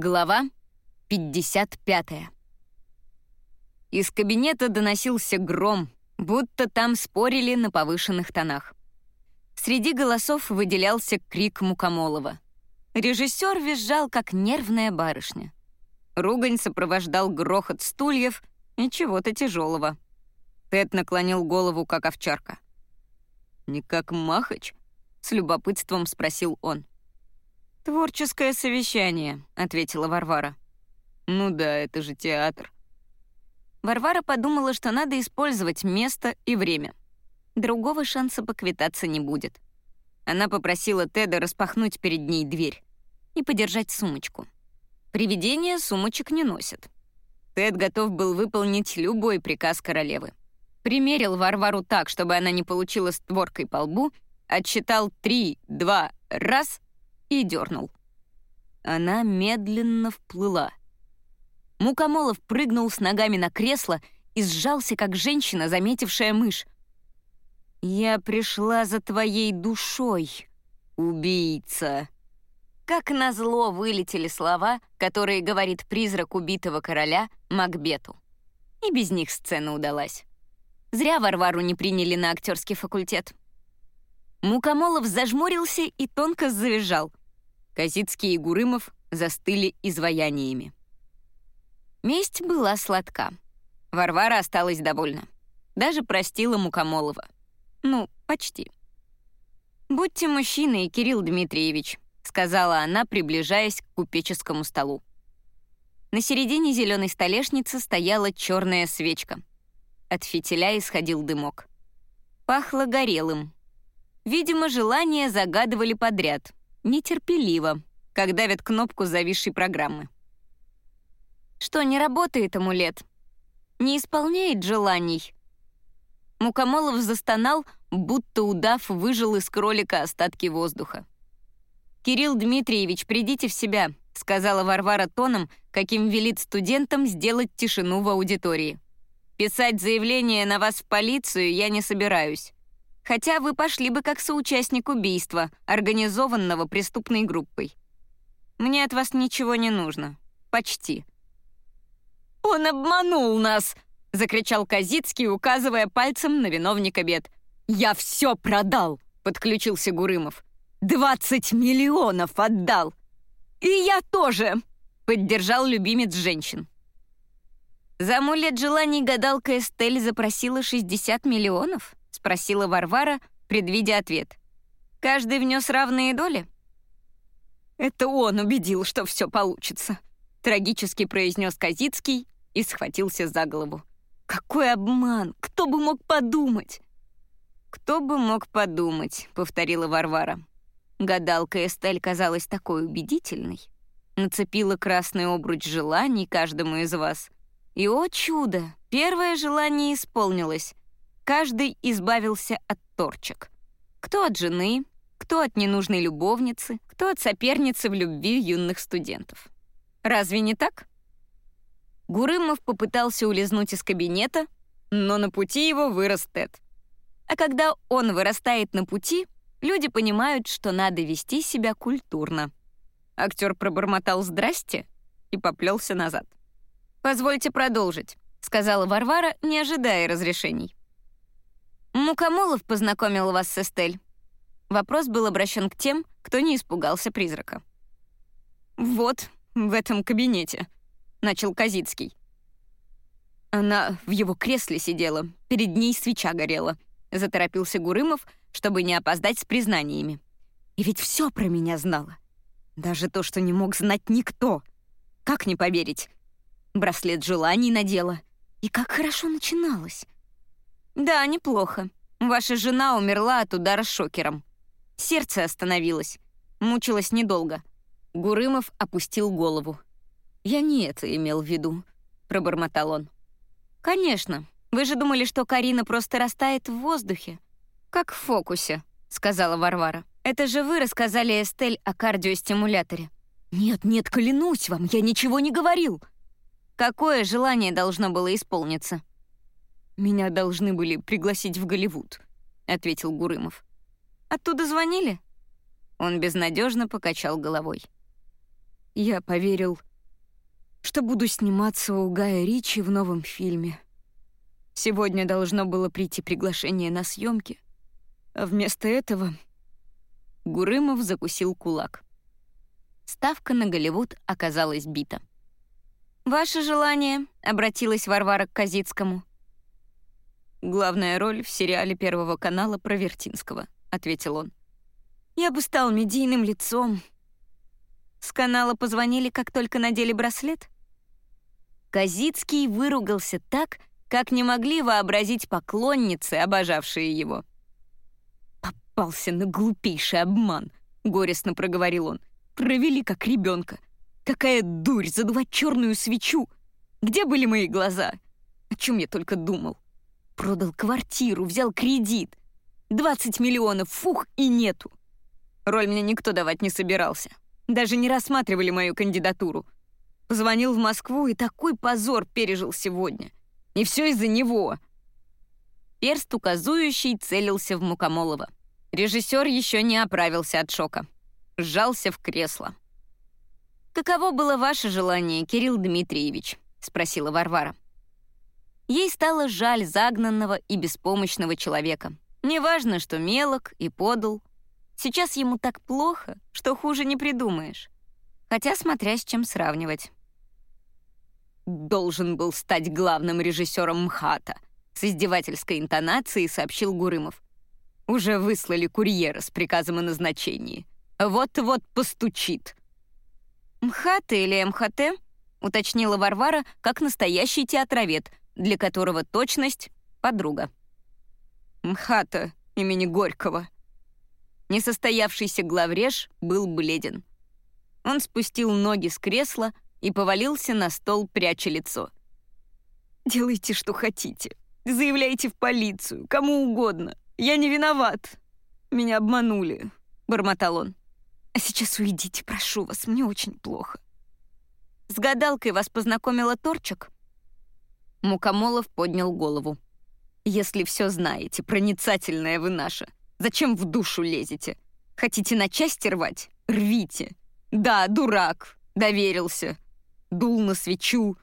Глава 55. Из кабинета доносился гром, будто там спорили на повышенных тонах. Среди голосов выделялся крик Мукомолова. Режиссер визжал, как нервная барышня. Ругань сопровождал грохот стульев и чего-то тяжелого. Тед наклонил голову, как овчарка. «Не как Махач?» — с любопытством спросил он. «Творческое совещание», — ответила Варвара. «Ну да, это же театр». Варвара подумала, что надо использовать место и время. Другого шанса поквитаться не будет. Она попросила Теда распахнуть перед ней дверь и подержать сумочку. Привидения сумочек не носят. Тед готов был выполнить любой приказ королевы. Примерил Варвару так, чтобы она не получила створкой по лбу, отсчитал три, два, раз и дернул. Она медленно вплыла. Мукомолов прыгнул с ногами на кресло и сжался, как женщина, заметившая мышь. «Я пришла за твоей душой, убийца!» Как назло вылетели слова, которые говорит призрак убитого короля Макбету. И без них сцена удалась. Зря Варвару не приняли на актерский факультет. Мукомолов зажмурился и тонко завизжал. Казицкий и Гурымов застыли изваяниями. Месть была сладка. Варвара осталась довольна. Даже простила Мукомолова. Ну, почти. «Будьте мужчиной, Кирилл Дмитриевич», — сказала она, приближаясь к купеческому столу. На середине зеленой столешницы стояла черная свечка. От фитиля исходил дымок. Пахло горелым, Видимо, желания загадывали подряд, нетерпеливо, как давят кнопку зависшей программы. Что, не работает амулет? Не исполняет желаний? Мукомолов застонал, будто удав выжил из кролика остатки воздуха. «Кирилл Дмитриевич, придите в себя», — сказала Варвара тоном, каким велит студентам сделать тишину в аудитории. «Писать заявление на вас в полицию я не собираюсь хотя вы пошли бы как соучастник убийства, организованного преступной группой. Мне от вас ничего не нужно. Почти». «Он обманул нас!» — закричал Казицкий, указывая пальцем на виновника бед. «Я все продал!» — подключился Гурымов. «Двадцать миллионов отдал!» «И я тоже!» — поддержал любимец женщин. За амулет желаний гадалка Эстель запросила 60 миллионов? — спросила Варвара, предвидя ответ. «Каждый внес равные доли?» «Это он убедил, что все получится», — трагически произнес Казицкий и схватился за голову. «Какой обман! Кто бы мог подумать?» «Кто бы мог подумать», — повторила Варвара. Гадалка Эстель казалась такой убедительной. Нацепила красный обруч желаний каждому из вас. И, о чудо, первое желание исполнилось. Каждый избавился от торчек. Кто от жены, кто от ненужной любовницы, кто от соперницы в любви юных студентов. Разве не так? Гурымов попытался улизнуть из кабинета, но на пути его вырос Тед. А когда он вырастает на пути, люди понимают, что надо вести себя культурно. Актер пробормотал «здрасте» и поплелся назад. «Позвольте продолжить», — сказала Варвара, не ожидая разрешений. «Мукомолов познакомил вас с Эстель». Вопрос был обращен к тем, кто не испугался призрака. «Вот, в этом кабинете», — начал Казицкий. Она в его кресле сидела, перед ней свеча горела. Заторопился Гурымов, чтобы не опоздать с признаниями. И ведь все про меня знала. Даже то, что не мог знать никто. Как не поверить? Браслет желаний надела. И как хорошо начиналось. «Да, неплохо. Ваша жена умерла от удара шокером. Сердце остановилось. Мучилась недолго». Гурымов опустил голову. «Я не это имел в виду», — пробормотал он. «Конечно. Вы же думали, что Карина просто растает в воздухе?» «Как в фокусе», — сказала Варвара. «Это же вы рассказали Эстель о кардиостимуляторе». «Нет, нет, клянусь вам, я ничего не говорил». «Какое желание должно было исполниться?» «Меня должны были пригласить в Голливуд», — ответил Гурымов. «Оттуда звонили?» Он безнадежно покачал головой. «Я поверил что буду сниматься у Гая Ричи в новом фильме. Сегодня должно было прийти приглашение на съемки, а вместо этого Гурымов закусил кулак. Ставка на Голливуд оказалась бита. «Ваше желание?» — обратилась Варвара к Казицкому. «Главная роль в сериале Первого канала про Вертинского», — ответил он. «Я бы стал медийным лицом». С канала позвонили, как только надели браслет? Казицкий выругался так, как не могли вообразить поклонницы, обожавшие его. «Попался на глупейший обман», — горестно проговорил он. «Провели как ребенка. Какая дурь задувать черную свечу! Где были мои глаза? О чем я только думал? Продал квартиру, взял кредит. 20 миллионов, фух, и нету. Роль мне никто давать не собирался. Даже не рассматривали мою кандидатуру. Позвонил в Москву, и такой позор пережил сегодня. И все из-за него. Перст указующий целился в Мукомолова. Режиссер еще не оправился от шока. Сжался в кресло. «Каково было ваше желание, Кирилл Дмитриевич?» — спросила Варвара. Ей стало жаль загнанного и беспомощного человека. Неважно, что мелок и подал. Сейчас ему так плохо, что хуже не придумаешь. Хотя смотря с чем сравнивать. «Должен был стать главным режиссером МХАТа», с издевательской интонацией сообщил Гурымов. «Уже выслали курьера с приказом о назначении. Вот-вот постучит». «МХАТ или МХТ?» — уточнила Варвара, как настоящий театровед, для которого точность — подруга. «МХАТа имени Горького». Несостоявшийся главреж был бледен. Он спустил ноги с кресла и повалился на стол, пряча лицо. «Делайте, что хотите. Заявляйте в полицию, кому угодно. Я не виноват. Меня обманули», — бормотал он. «А сейчас уйдите, прошу вас, мне очень плохо». «С гадалкой вас познакомила Торчик?» Мукомолов поднял голову. «Если все знаете, проницательная вы наша, зачем в душу лезете? Хотите на части рвать? Рвите. Да, дурак, доверился. Дул на свечу,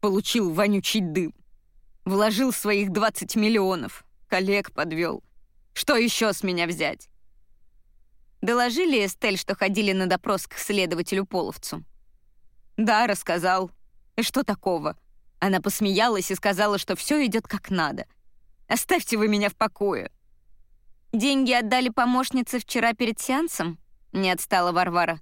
получил вонючий дым. Вложил своих 20 миллионов, коллег подвел. Что еще с меня взять? Доложили Эстель, что ходили на допрос к следователю Половцу. Да, рассказал. И что такого? Она посмеялась и сказала, что все идет как надо. Оставьте вы меня в покое. Деньги отдали помощнице вчера перед сеансом? Не отстала Варвара.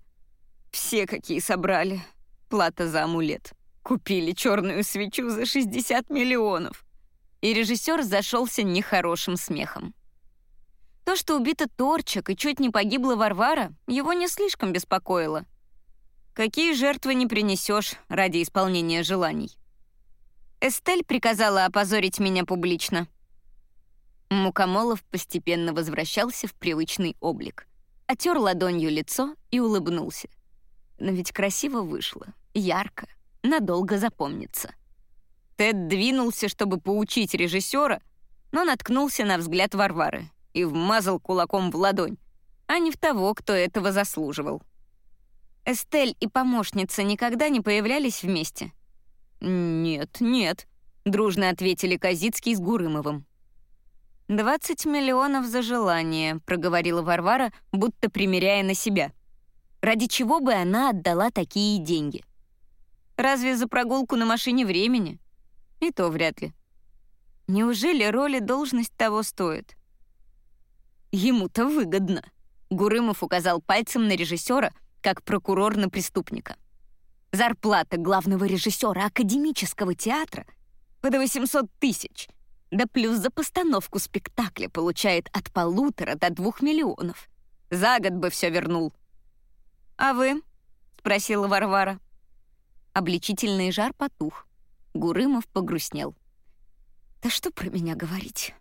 Все какие собрали. Плата за амулет. Купили черную свечу за 60 миллионов. И режиссер зашелся нехорошим смехом. То, что убита Торчик и чуть не погибла Варвара, его не слишком беспокоило. Какие жертвы не принесешь ради исполнения желаний? Эстель приказала опозорить меня публично. Мукомолов постепенно возвращался в привычный облик. Отер ладонью лицо и улыбнулся. Но ведь красиво вышло, ярко, надолго запомнится. Тед двинулся, чтобы поучить режиссера, но наткнулся на взгляд Варвары и вмазал кулаком в ладонь, а не в того, кто этого заслуживал. Эстель и помощница никогда не появлялись вместе — «Нет, нет», — дружно ответили Козицкий с Гурымовым. «Двадцать миллионов за желание», — проговорила Варвара, будто примеряя на себя. «Ради чего бы она отдала такие деньги? Разве за прогулку на машине времени? И то вряд ли. Неужели роль и должность того стоит?» «Ему-то выгодно», — Гурымов указал пальцем на режиссера, как прокурор на преступника. Зарплата главного режиссера академического театра по 800 тысяч, да плюс за постановку спектакля получает от полутора до двух миллионов. За год бы все вернул. «А вы?» — спросила Варвара. Обличительный жар потух. Гурымов погрустнел. «Да что про меня говорить?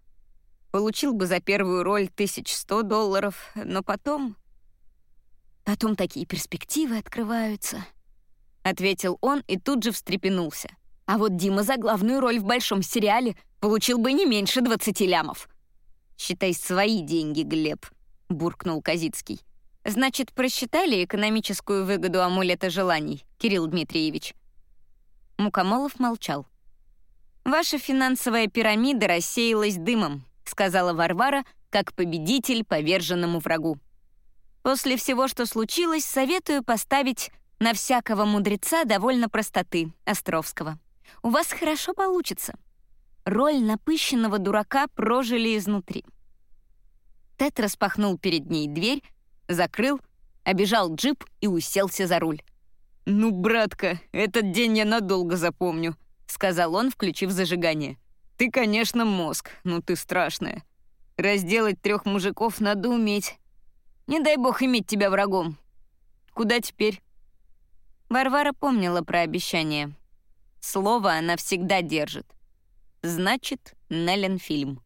Получил бы за первую роль 1100 долларов, но потом... Потом такие перспективы открываются ответил он и тут же встрепенулся. А вот Дима за главную роль в большом сериале получил бы не меньше 20 лямов. «Считай свои деньги, Глеб», — буркнул Казицкий. «Значит, просчитали экономическую выгоду амулета желаний, Кирилл Дмитриевич?» Мукомолов молчал. «Ваша финансовая пирамида рассеялась дымом», сказала Варвара, как победитель поверженному врагу. «После всего, что случилось, советую поставить на всякого мудреца довольно простоты Островского. У вас хорошо получится. Роль напыщенного дурака прожили изнутри». Тед распахнул перед ней дверь, закрыл, обежал джип и уселся за руль. «Ну, братка, этот день я надолго запомню», — сказал он, включив зажигание. «Ты, конечно, мозг, но ты страшная. Разделать трех мужиков надо уметь. Не дай бог иметь тебя врагом. Куда теперь?» Варвара помнила про обещание. Слово она всегда держит. Значит, на Ленфильм.